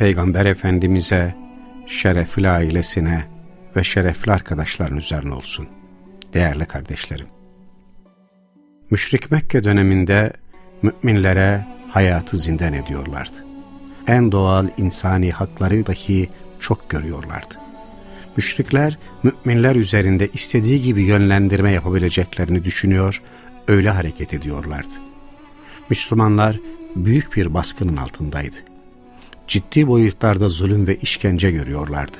Peygamber Efendimiz'e, şerefli ailesine ve şerefli arkadaşların üzerine olsun. Değerli kardeşlerim. Müşrik Mekke döneminde müminlere hayatı zindan ediyorlardı. En doğal insani hakları dahi çok görüyorlardı. Müşrikler müminler üzerinde istediği gibi yönlendirme yapabileceklerini düşünüyor, öyle hareket ediyorlardı. Müslümanlar büyük bir baskının altındaydı ciddi boyutlarda zulüm ve işkence görüyorlardı.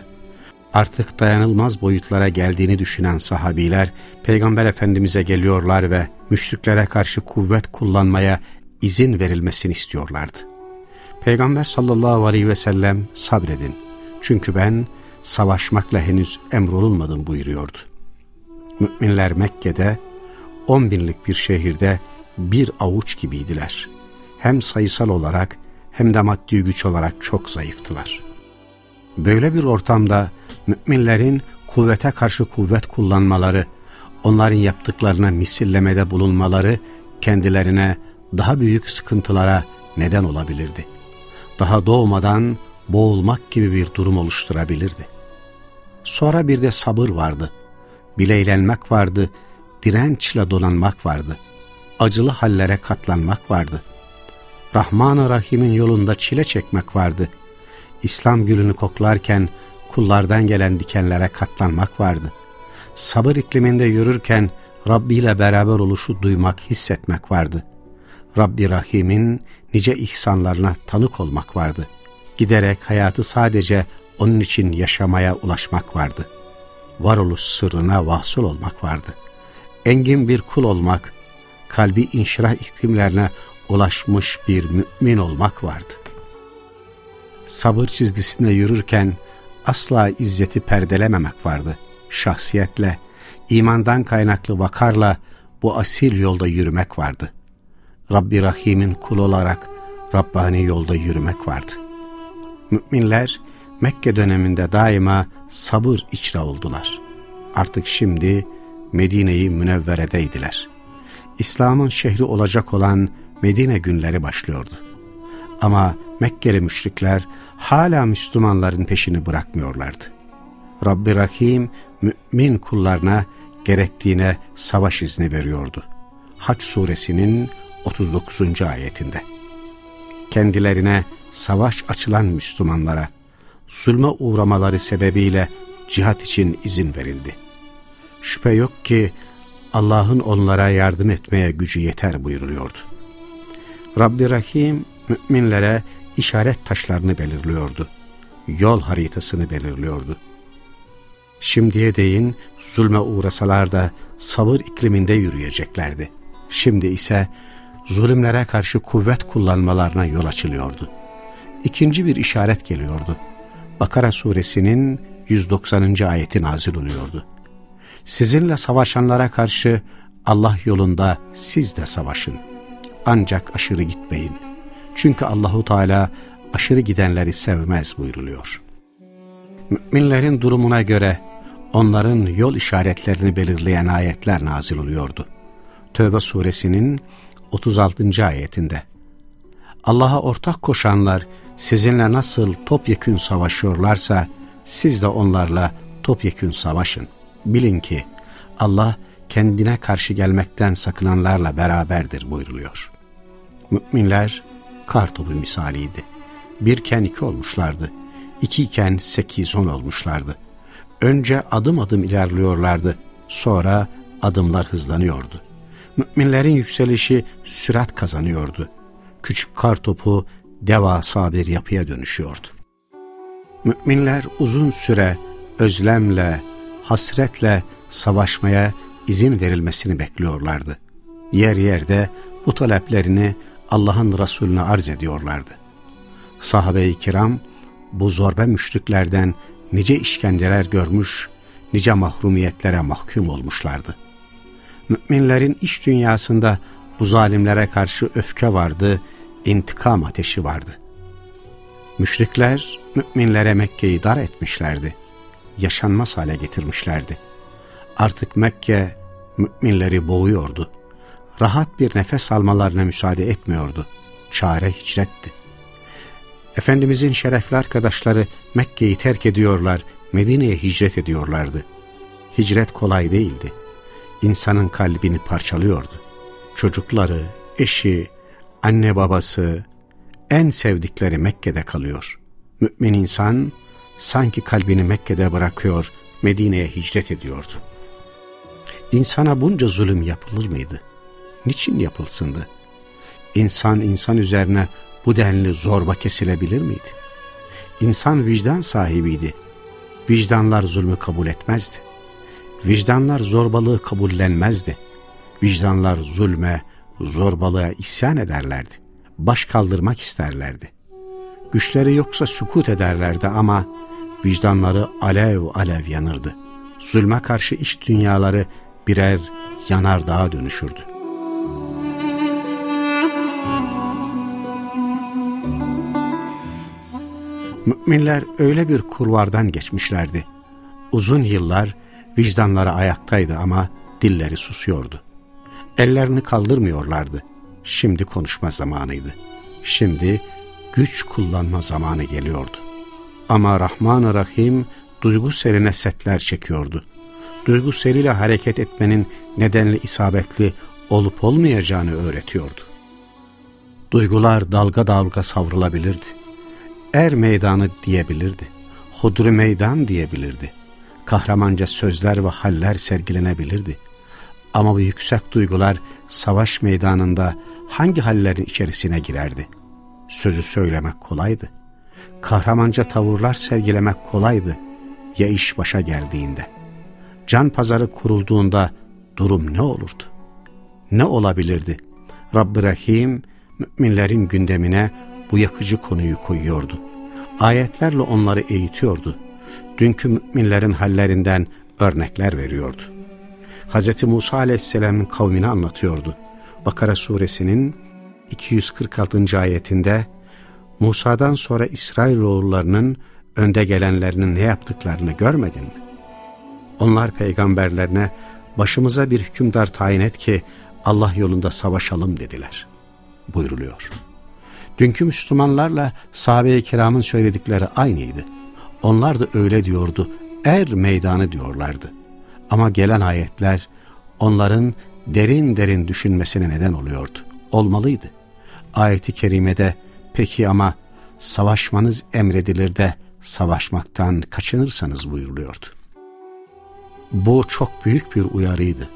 Artık dayanılmaz boyutlara geldiğini düşünen sahabiler Peygamber Efendimiz'e geliyorlar ve müşriklere karşı kuvvet kullanmaya izin verilmesini istiyorlardı. Peygamber sallallahu aleyhi ve sellem sabredin çünkü ben savaşmakla henüz emrolunmadım buyuruyordu. Müminler Mekke'de on binlik bir şehirde bir avuç gibiydiler. Hem sayısal olarak hem de maddi güç olarak çok zayıftılar. Böyle bir ortamda müminlerin kuvvete karşı kuvvet kullanmaları, onların yaptıklarına misillemede bulunmaları kendilerine daha büyük sıkıntılara neden olabilirdi. Daha doğmadan boğulmak gibi bir durum oluşturabilirdi. Sonra bir de sabır vardı, bileylenmek vardı, dirençle donanmak vardı, acılı hallere katlanmak vardı. Rahman-ı Rahim'in yolunda çile çekmek vardı. İslam gülünü koklarken kullardan gelen dikenlere katlanmak vardı. Sabır ikliminde yürürken Rabbi ile beraber oluşu duymak, hissetmek vardı. Rabbi Rahim'in nice ihsanlarına tanık olmak vardı. Giderek hayatı sadece onun için yaşamaya ulaşmak vardı. Varoluş sırrına vasıl olmak vardı. Engin bir kul olmak, kalbi inşirah iklimlerine ulaşmış bir mümin olmak vardı. Sabır çizgisinde yürürken asla izzeti perdelememek vardı. Şahsiyetle, imandan kaynaklı vakarla bu asil yolda yürümek vardı. Rabbi Rahim'in kul olarak Rabbani yolda yürümek vardı. Müminler Mekke döneminde daima sabır içre oldular. Artık şimdi Medine-i Münevvere'deydiler. İslam'ın şehri olacak olan Medine günleri başlıyordu. Ama Mekkeli müşrikler hala Müslümanların peşini bırakmıyorlardı. Rabbi Rahim mümin kullarına gerektiğine savaş izni veriyordu. Haç suresinin 39. ayetinde. Kendilerine savaş açılan Müslümanlara zulme uğramaları sebebiyle cihat için izin verildi. Şüphe yok ki Allah'ın onlara yardım etmeye gücü yeter buyuruluyordu. Rabbi Rahim müminlere işaret taşlarını belirliyordu. Yol haritasını belirliyordu. Şimdiye değin zulme uğrasalar da sabır ikliminde yürüyeceklerdi. Şimdi ise zulümlere karşı kuvvet kullanmalarına yol açılıyordu. İkinci bir işaret geliyordu. Bakara suresinin 190. ayeti nazil oluyordu. Sizinle savaşanlara karşı Allah yolunda siz de savaşın. Ancak aşırı gitmeyin. Çünkü Allahu Teala aşırı gidenleri sevmez buyruluyor. Müminlerin durumuna göre onların yol işaretlerini belirleyen ayetler nazil oluyordu. Tövbe suresinin 36. ayetinde Allah'a ortak koşanlar sizinle nasıl topyekün savaşıyorlarsa siz de onlarla topyekün savaşın. Bilin ki Allah kendine karşı gelmekten sakınanlarla beraberdir buyruluyor. Müminler kar topu misaliydi. Birken iki olmuşlardı. İkiyken sekiz on olmuşlardı. Önce adım adım ilerliyorlardı. Sonra adımlar hızlanıyordu. Müminlerin yükselişi sürat kazanıyordu. Küçük kar topu devasa bir yapıya dönüşüyordu. Müminler uzun süre özlemle, hasretle savaşmaya izin verilmesini bekliyorlardı. Yer yerde bu taleplerini Allah'ın Resulüne arz ediyorlardı. Sahabe-i kiram bu zorba müşriklerden nice işkenceler görmüş, nice mahrumiyetlere mahkum olmuşlardı. Müminlerin iş dünyasında bu zalimlere karşı öfke vardı, intikam ateşi vardı. Müşrikler müminlere Mekke'yi dar etmişlerdi. Yaşanmaz hale getirmişlerdi. Artık Mekke müminleri boğuyordu. Rahat bir nefes almalarına müsaade etmiyordu. Çare hicretti. Efendimizin şerefli arkadaşları Mekke'yi terk ediyorlar, Medine'ye hicret ediyorlardı. Hicret kolay değildi. İnsanın kalbini parçalıyordu. Çocukları, eşi, anne babası, en sevdikleri Mekke'de kalıyor. Mümin insan sanki kalbini Mekke'de bırakıyor, Medine'ye hicret ediyordu. İnsana bunca zulüm yapılır mıydı? Niçin yapılsındı? İnsan insan üzerine bu denli zorba kesilebilir miydi? İnsan vicdan sahibiydi. Vicdanlar zulmü kabul etmezdi. Vicdanlar zorbalığı kabullenmezdi. Vicdanlar zulme, zorbalığa isyan ederlerdi. Baş kaldırmak isterlerdi. Güçleri yoksa sükut ederlerdi ama vicdanları alev alev yanırdı. Zulme karşı iç dünyaları birer yanardağa dönüşürdü. Müminler öyle bir kurvardan geçmişlerdi. Uzun yıllar vicdanları ayaktaydı ama dilleri susuyordu. Ellerini kaldırmıyorlardı. Şimdi konuşma zamanıydı. Şimdi güç kullanma zamanı geliyordu. Ama Rahman-ı Rahim duygu serine setler çekiyordu. Duygu seriyle hareket etmenin nedenli isabetli olup olmayacağını öğretiyordu. Duygular dalga dalga savrulabilirdi. Er meydanı diyebilirdi. Hudri meydan diyebilirdi. Kahramanca sözler ve haller sergilenebilirdi. Ama bu yüksek duygular savaş meydanında hangi hallerin içerisine girerdi? Sözü söylemek kolaydı. Kahramanca tavırlar sergilemek kolaydı. Ya iş başa geldiğinde? Can pazarı kurulduğunda durum ne olurdu? Ne olabilirdi? Rabb-i Rahim müminlerin gündemine bu yakıcı konuyu koyuyordu. Ayetlerle onları eğitiyordu. Dünkü müminlerin hallerinden örnekler veriyordu. Hz. Musa aleyhisselamın kavmini anlatıyordu. Bakara suresinin 246. ayetinde Musa'dan sonra İsrailoğullarının önde gelenlerinin ne yaptıklarını görmedin mi? Onlar peygamberlerine başımıza bir hükümdar tayin et ki Allah yolunda savaşalım dediler. Buyruluyor. Dünkü Müslümanlarla sahabe-i kiramın söyledikleri aynıydı. Onlar da öyle diyordu, er meydanı diyorlardı. Ama gelen ayetler onların derin derin düşünmesine neden oluyordu. Olmalıydı. Ayeti kerimede peki ama savaşmanız emredilir de savaşmaktan kaçınırsanız buyuruluyordu. Bu çok büyük bir uyarıydı.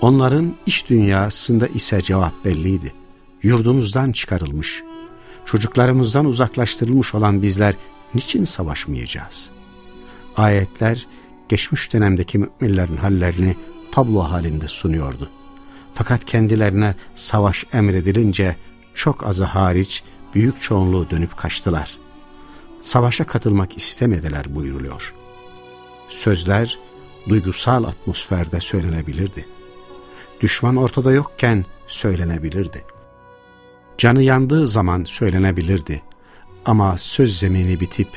Onların iş dünyasında ise cevap belliydi. Yurdumuzdan çıkarılmış, çocuklarımızdan uzaklaştırılmış olan bizler niçin savaşmayacağız? Ayetler geçmiş dönemdeki müminlerin hallerini tablo halinde sunuyordu. Fakat kendilerine savaş emredilince çok azı hariç büyük çoğunluğu dönüp kaçtılar. Savaşa katılmak istemediler buyuruluyor. Sözler duygusal atmosferde söylenebilirdi. Düşman ortada yokken söylenebilirdi. Canı yandığı zaman söylenebilirdi. Ama söz zemini bitip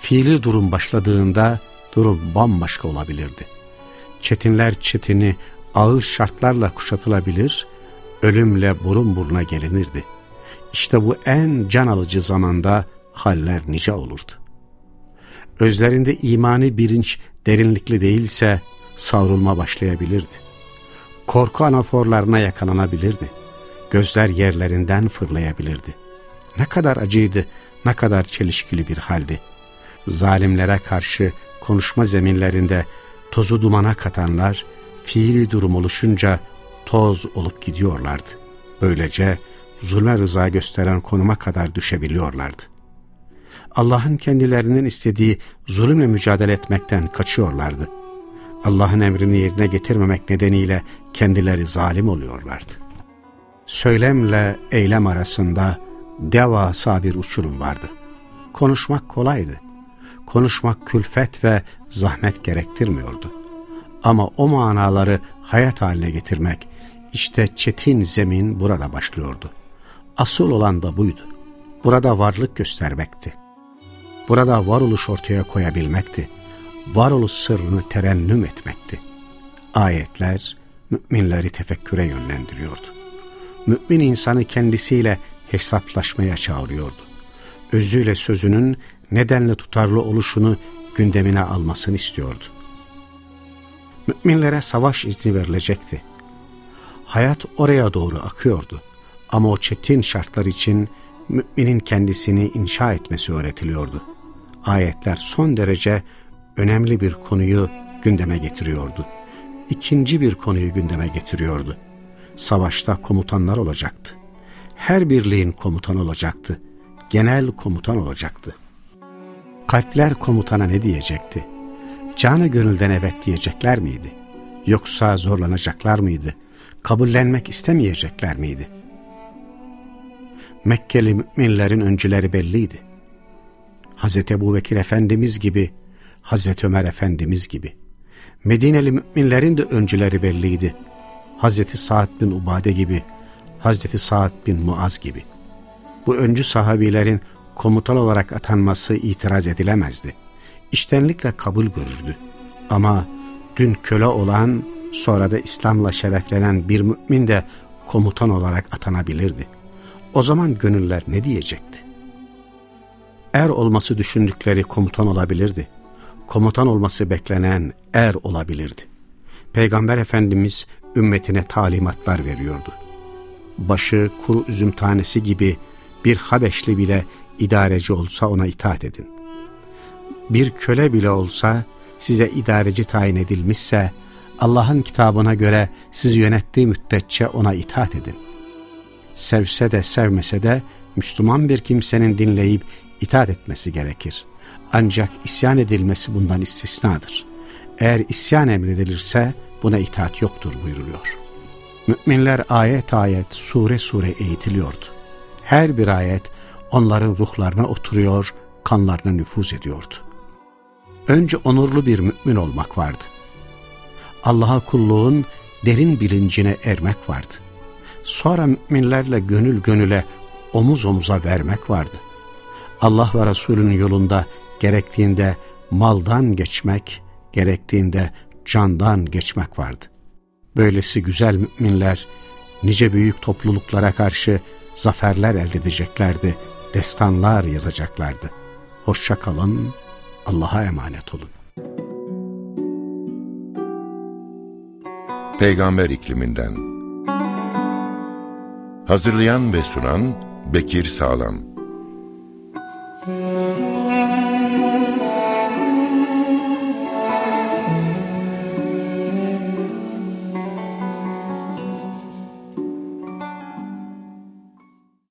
fiili durum başladığında durum bambaşka olabilirdi. Çetinler çetini ağır şartlarla kuşatılabilir, ölümle burun buruna gelinirdi. İşte bu en can alıcı zamanda haller nice olurdu. Özlerinde imani bilinç derinlikli değilse savrulma başlayabilirdi. Korku anaforlarına yakalanabilirdi. Gözler yerlerinden fırlayabilirdi. Ne kadar acıydı, ne kadar çelişkili bir haldi. Zalimlere karşı konuşma zeminlerinde tozu dumana katanlar, fiili durum oluşunca toz olup gidiyorlardı. Böylece zulme rıza gösteren konuma kadar düşebiliyorlardı. Allah'ın kendilerinin istediği zulümle mücadele etmekten kaçıyorlardı. Allah'ın emrini yerine getirmemek nedeniyle kendileri zalim oluyorlardı. Söylemle eylem arasında devasa bir uçurum vardı. Konuşmak kolaydı konuşmak külfet ve zahmet gerektirmiyordu. Ama o manaları hayat haline getirmek, işte çetin zemin burada başlıyordu. Asıl olan da buydu. Burada varlık göstermekti. Burada varoluş ortaya koyabilmekti. Varoluş sırrını terennüm etmekti. Ayetler müminleri tefekküre yönlendiriyordu. Mümin insanı kendisiyle hesaplaşmaya çağırıyordu. Özüyle sözünün nedenle tutarlı oluşunu gündemine almasını istiyordu. Müminlere savaş izni verilecekti. Hayat oraya doğru akıyordu. Ama o çetin şartlar için müminin kendisini inşa etmesi öğretiliyordu. Ayetler son derece önemli bir konuyu gündeme getiriyordu. İkinci bir konuyu gündeme getiriyordu. Savaşta komutanlar olacaktı. Her birliğin komutanı olacaktı. Genel komutan olacaktı. Kalpler komutana ne diyecekti? Canı gönülden evet diyecekler miydi? Yoksa zorlanacaklar mıydı? Kabullenmek istemeyecekler miydi? Mekkeli müminlerin öncüleri belliydi. Hazreti Ebu Bekir Efendimiz gibi, Hazreti Ömer Efendimiz gibi. Medineli müminlerin de öncüleri belliydi. Hazreti Sa'd bin Ubade gibi, Hazreti Sa'd bin Muaz gibi. Bu öncü sahabilerin komutan olarak atanması itiraz edilemezdi. İştenlikle kabul görürdü. Ama dün köle olan, sonra da İslam'la şereflenen bir mümin de komutan olarak atanabilirdi. O zaman gönüller ne diyecekti? Er olması düşündükleri komutan olabilirdi. Komutan olması beklenen er olabilirdi. Peygamber Efendimiz ümmetine talimatlar veriyordu. Başı kuru üzüm tanesi gibi bir Habeşli bile idareci olsa ona itaat edin. Bir köle bile olsa size idareci tayin edilmişse Allah'ın kitabına göre sizi yönettiği müddetçe ona itaat edin. Sevse de sevmese de Müslüman bir kimsenin dinleyip itaat etmesi gerekir. Ancak isyan edilmesi bundan istisnadır. Eğer isyan emredilirse buna itaat yoktur buyuruluyor. Müminler ayet ayet, sure sure eğitiliyordu. Her bir ayet onların ruhlarına oturuyor, kanlarına nüfuz ediyordu. Önce onurlu bir mümin olmak vardı. Allah'a kulluğun derin bilincine ermek vardı. Sonra müminlerle gönül gönüle omuz omuza vermek vardı. Allah ve Resulünün yolunda gerektiğinde maldan geçmek, gerektiğinde candan geçmek vardı. Böylesi güzel müminler nice büyük topluluklara karşı zaferler elde edeceklerdi, destanlar yazacaklardı. Hoşça kalın, Allah'a emanet olun. Peygamber ikliminden Hazırlayan ve sunan Bekir Sağlam